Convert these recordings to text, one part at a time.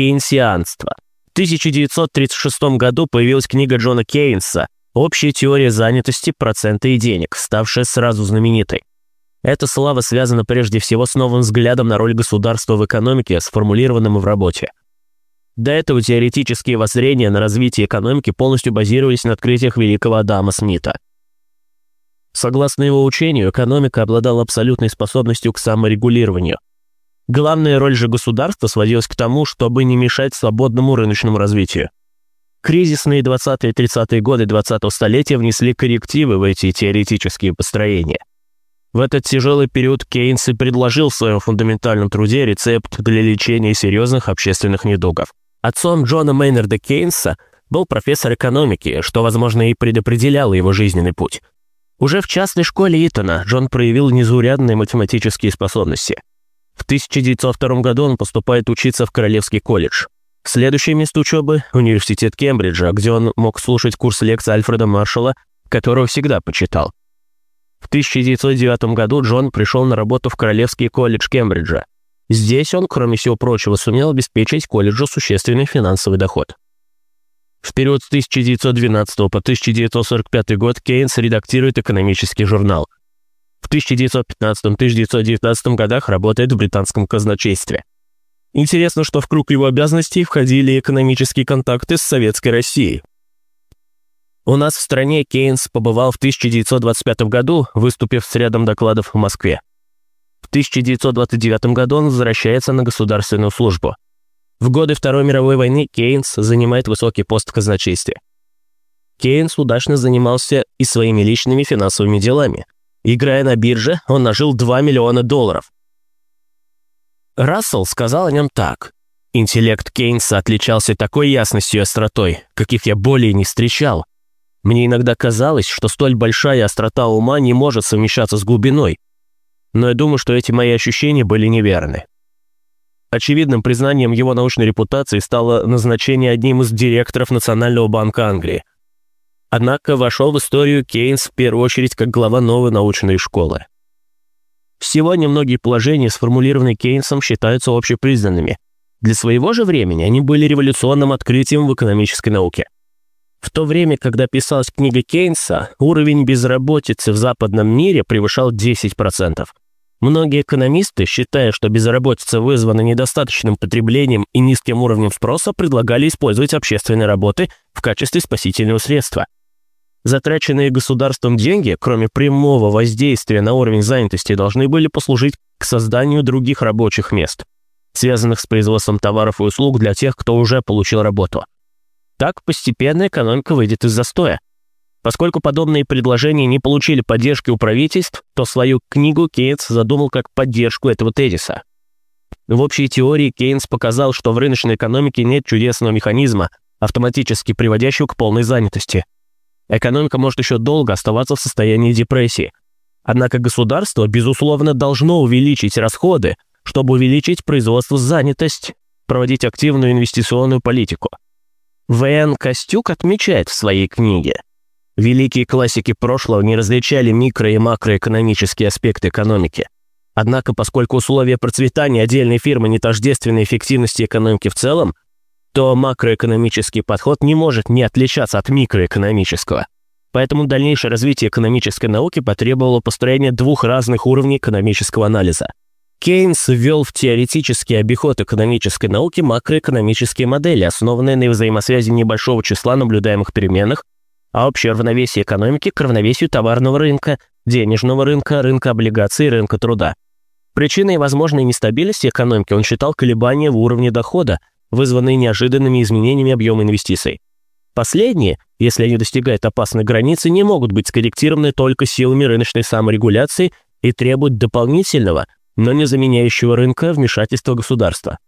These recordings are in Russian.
кейнсианство. В 1936 году появилась книга Джона Кейнса «Общая теория занятости, процента и денег», ставшая сразу знаменитой. Эта слава связана прежде всего с новым взглядом на роль государства в экономике, сформулированным в работе. До этого теоретические воззрения на развитие экономики полностью базировались на открытиях великого Адама Смита. Согласно его учению, экономика обладала абсолютной способностью к саморегулированию. Главная роль же государства сводилась к тому, чтобы не мешать свободному рыночному развитию. Кризисные 20-30-е годы 20-го столетия внесли коррективы в эти теоретические построения. В этот тяжелый период Кейнс и предложил в своем фундаментальном труде рецепт для лечения серьезных общественных недугов. Отцом Джона Мейнарда Кейнса был профессор экономики, что, возможно, и предопределяло его жизненный путь. Уже в частной школе Итона Джон проявил незаурядные математические способности. В 1902 году он поступает учиться в Королевский колледж. Следующее место учебы – университет Кембриджа, где он мог слушать курс лекций Альфреда Маршалла, которого всегда почитал. В 1909 году Джон пришел на работу в Королевский колледж Кембриджа. Здесь он, кроме всего прочего, сумел обеспечить колледжу существенный финансовый доход. В период с 1912 по 1945 год Кейнс редактирует экономический журнал. В 1915-1919 годах работает в британском казначействе. Интересно, что в круг его обязанностей входили экономические контакты с Советской Россией. У нас в стране Кейнс побывал в 1925 году, выступив с рядом докладов в Москве. В 1929 году он возвращается на государственную службу – в годы Второй мировой войны Кейнс занимает высокий пост в казначействе. Кейнс удачно занимался и своими личными финансовыми делами. Играя на бирже, он нажил 2 миллиона долларов. Рассел сказал о нем так. «Интеллект Кейнса отличался такой ясностью и остротой, каких я более не встречал. Мне иногда казалось, что столь большая острота ума не может совмещаться с глубиной. Но я думаю, что эти мои ощущения были неверны. Очевидным признанием его научной репутации стало назначение одним из директоров Национального банка Англии. Однако вошел в историю Кейнс в первую очередь как глава новой научной школы. Всего немногие положения, сформулированные Кейнсом, считаются общепризнанными. Для своего же времени они были революционным открытием в экономической науке. В то время, когда писалась книга Кейнса, уровень безработицы в западном мире превышал 10%. Многие экономисты, считая, что безработица вызвана недостаточным потреблением и низким уровнем спроса, предлагали использовать общественные работы в качестве спасительного средства. Затраченные государством деньги, кроме прямого воздействия на уровень занятости, должны были послужить к созданию других рабочих мест, связанных с производством товаров и услуг для тех, кто уже получил работу. Так постепенно экономика выйдет из застоя. Поскольку подобные предложения не получили поддержки у правительств, то свою книгу Кейнс задумал как поддержку этого тезиса. В общей теории Кейнс показал, что в рыночной экономике нет чудесного механизма, автоматически приводящего к полной занятости. Экономика может еще долго оставаться в состоянии депрессии. Однако государство, безусловно, должно увеличить расходы, чтобы увеличить производство занятость, проводить активную инвестиционную политику. В.Н. Костюк отмечает в своей книге – Великие классики прошлого не различали микро- и макроэкономические аспекты экономики. Однако, поскольку условия процветания отдельной фирмы не тождественны эффективности экономики в целом, то макроэкономический подход не может не отличаться от микроэкономического. Поэтому дальнейшее развитие экономической науки потребовало построения двух разных уровней экономического анализа. Кейнс ввел в теоретический обиход экономической науки макроэкономические модели, основанные на взаимосвязи небольшого числа наблюдаемых переменных а общее равновесие экономики к равновесию товарного рынка, денежного рынка, рынка облигаций и рынка труда. Причиной возможной нестабильности экономики он считал колебания в уровне дохода, вызванные неожиданными изменениями объема инвестиций. Последние, если они достигают опасной границы, не могут быть скорректированы только силами рыночной саморегуляции и требуют дополнительного, но не заменяющего рынка вмешательства государства.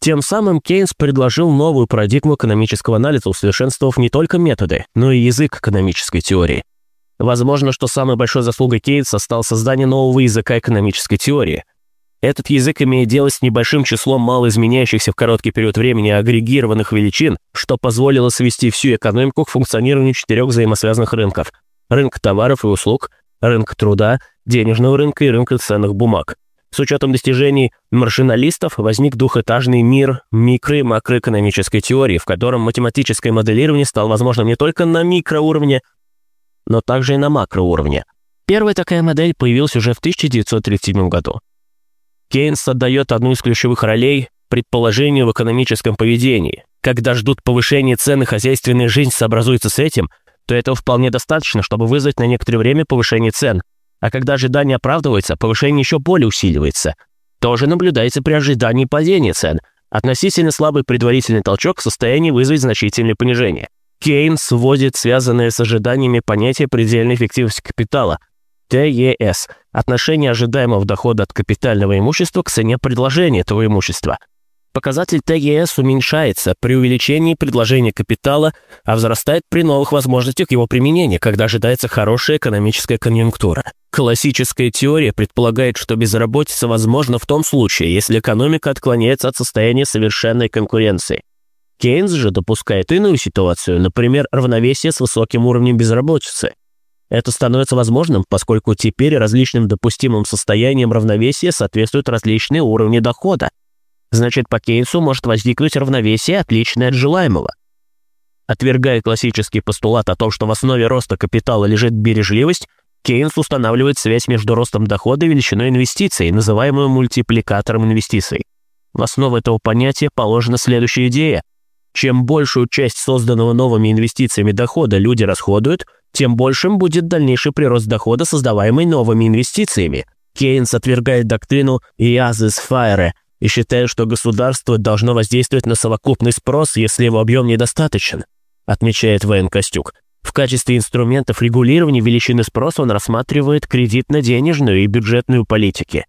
Тем самым Кейнс предложил новую парадигму экономического анализа, усовершенствовав не только методы, но и язык экономической теории. Возможно, что самой большой заслугой Кейнса стал создание нового языка экономической теории. Этот язык имеет дело с небольшим числом малоизменяющихся в короткий период времени агрегированных величин, что позволило свести всю экономику к функционированию четырех взаимосвязанных рынков – рынка товаров и услуг, рынка труда, денежного рынка и рынка ценных бумаг – С учетом достижений маршиналистов возник двухэтажный мир микро- и макроэкономической теории, в котором математическое моделирование стало возможным не только на микроуровне, но также и на макроуровне. Первая такая модель появилась уже в 1937 году. Кейнс отдает одну из ключевых ролей предположению в экономическом поведении. Когда ждут повышения цен и хозяйственная жизнь сообразуется с этим, то этого вполне достаточно, чтобы вызвать на некоторое время повышение цен. А когда ожидание оправдывается, повышение еще более усиливается. Тоже наблюдается при ожидании падения цен. Относительно слабый предварительный толчок в состоянии вызвать значительное понижение. Кейнс вводит связанное с ожиданиями понятие предельной эффективности капитала – ТЕС – отношение ожидаемого дохода от капитального имущества к цене предложения этого имущества – Показатель ТГС уменьшается при увеличении предложения капитала, а возрастает при новых возможностях его применения, когда ожидается хорошая экономическая конъюнктура. Классическая теория предполагает, что безработица возможна в том случае, если экономика отклоняется от состояния совершенной конкуренции. Кейнс же допускает иную ситуацию, например, равновесие с высоким уровнем безработицы. Это становится возможным, поскольку теперь различным допустимым состояниям равновесия соответствуют различные уровни дохода, значит по Кейнсу может возникнуть равновесие, отличное от желаемого. Отвергая классический постулат о том, что в основе роста капитала лежит бережливость, Кейнс устанавливает связь между ростом дохода и величиной инвестиций, называемую мультипликатором инвестиций. В основу этого понятия положена следующая идея. Чем большую часть созданного новыми инвестициями дохода люди расходуют, тем большим будет дальнейший прирост дохода, создаваемый новыми инвестициями. Кейнс отвергает доктрину «Иазис Файре», и считаю, что государство должно воздействовать на совокупный спрос, если его объем недостаточен», отмечает Вен Костюк. В качестве инструментов регулирования величины спроса он рассматривает кредитно-денежную и бюджетную политики.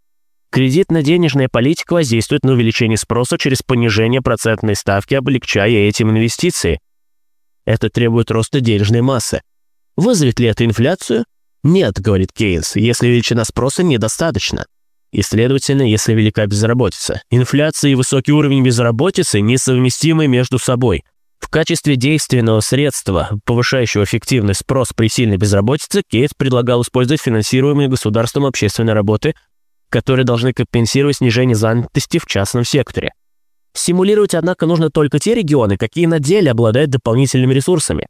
Кредитно-денежная политика воздействует на увеличение спроса через понижение процентной ставки, облегчая этим инвестиции. Это требует роста денежной массы. Вызовет ли это инфляцию? Нет, говорит Кейнс, если величина спроса недостаточна. И, следовательно, если велика безработица. Инфляция и высокий уровень безработицы несовместимы между собой. В качестве действенного средства, повышающего эффективный спрос при сильной безработице, Кейтс предлагал использовать финансируемые государством общественные работы, которые должны компенсировать снижение занятости в частном секторе. Стимулировать, однако, нужно только те регионы, какие на деле обладают дополнительными ресурсами.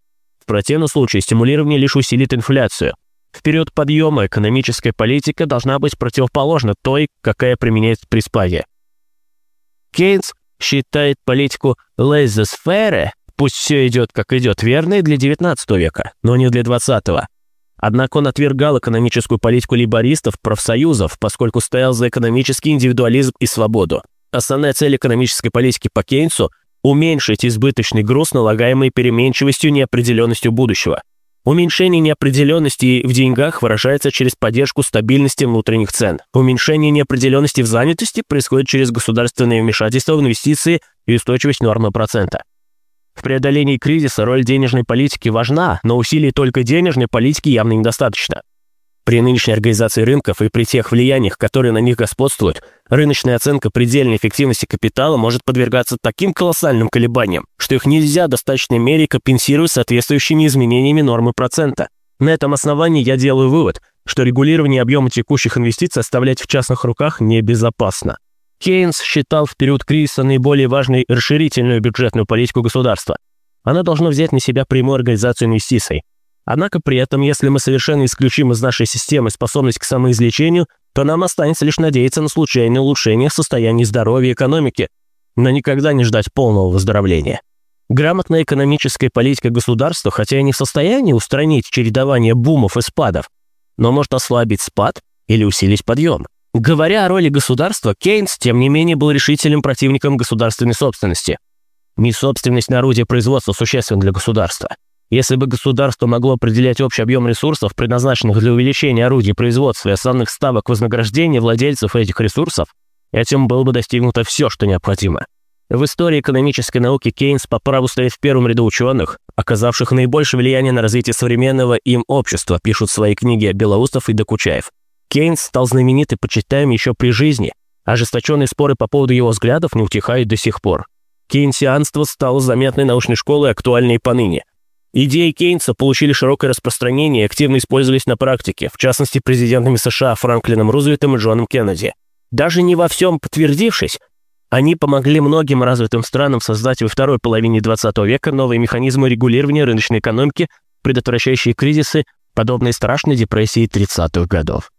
Противном случае стимулирование лишь усилит инфляцию. В период подъема экономическая политика должна быть противоположна той, какая применяется при спаде. Кейнс считает политику laissez-faire, пусть все идет как идет, верной для XIX века, но не для XX. Однако он отвергал экономическую политику либористов, профсоюзов, поскольку стоял за экономический индивидуализм и свободу. Основная цель экономической политики по Кейнсу – уменьшить избыточный груз, налагаемый переменчивостью и неопределенностью будущего – Уменьшение неопределенности в деньгах выражается через поддержку стабильности внутренних цен. Уменьшение неопределенности в занятости происходит через государственное вмешательство в инвестиции и устойчивость нормы процента. В преодолении кризиса роль денежной политики важна, но усилий только денежной политики явно недостаточно. При нынешней организации рынков и при тех влияниях, которые на них господствуют, рыночная оценка предельной эффективности капитала может подвергаться таким колоссальным колебаниям, что их нельзя в достаточной мере компенсировать соответствующими изменениями нормы процента. На этом основании я делаю вывод, что регулирование объема текущих инвестиций оставлять в частных руках небезопасно. Кейнс считал в период кризиса наиболее важной расширительную бюджетную политику государства. Она должна взять на себя прямую организацию инвестиций, Однако при этом, если мы совершенно исключим из нашей системы способность к самоизлечению, то нам останется лишь надеяться на случайное улучшение состояния здоровья и экономики, но никогда не ждать полного выздоровления. Грамотная экономическая политика государства, хотя и не в состоянии устранить чередование бумов и спадов, но может ослабить спад или усилить подъем. Говоря о роли государства, Кейнс, тем не менее, был решительным противником государственной собственности. Не собственность на орудие производства существенна для государства – если бы государство могло определять общий объем ресурсов, предназначенных для увеличения орудий производства и основных ставок вознаграждения владельцев этих ресурсов, этим было бы достигнуто все, что необходимо. В истории экономической науки Кейнс по праву стоит в первом ряду ученых, оказавших наибольшее влияние на развитие современного им общества, пишут свои книги Белоустов и Докучаев. Кейнс стал знаменит и почитаем еще при жизни, ожесточенные споры по поводу его взглядов не утихают до сих пор. Кейнсианство стало заметной научной школой, актуальной поныне. Идеи Кейнса получили широкое распространение и активно использовались на практике, в частности президентами США Франклином Рузвельтом и Джоном Кеннеди. Даже не во всем подтвердившись, они помогли многим развитым странам создать во второй половине 20 века новые механизмы регулирования рыночной экономики, предотвращающие кризисы, подобные страшной депрессии 30-х годов.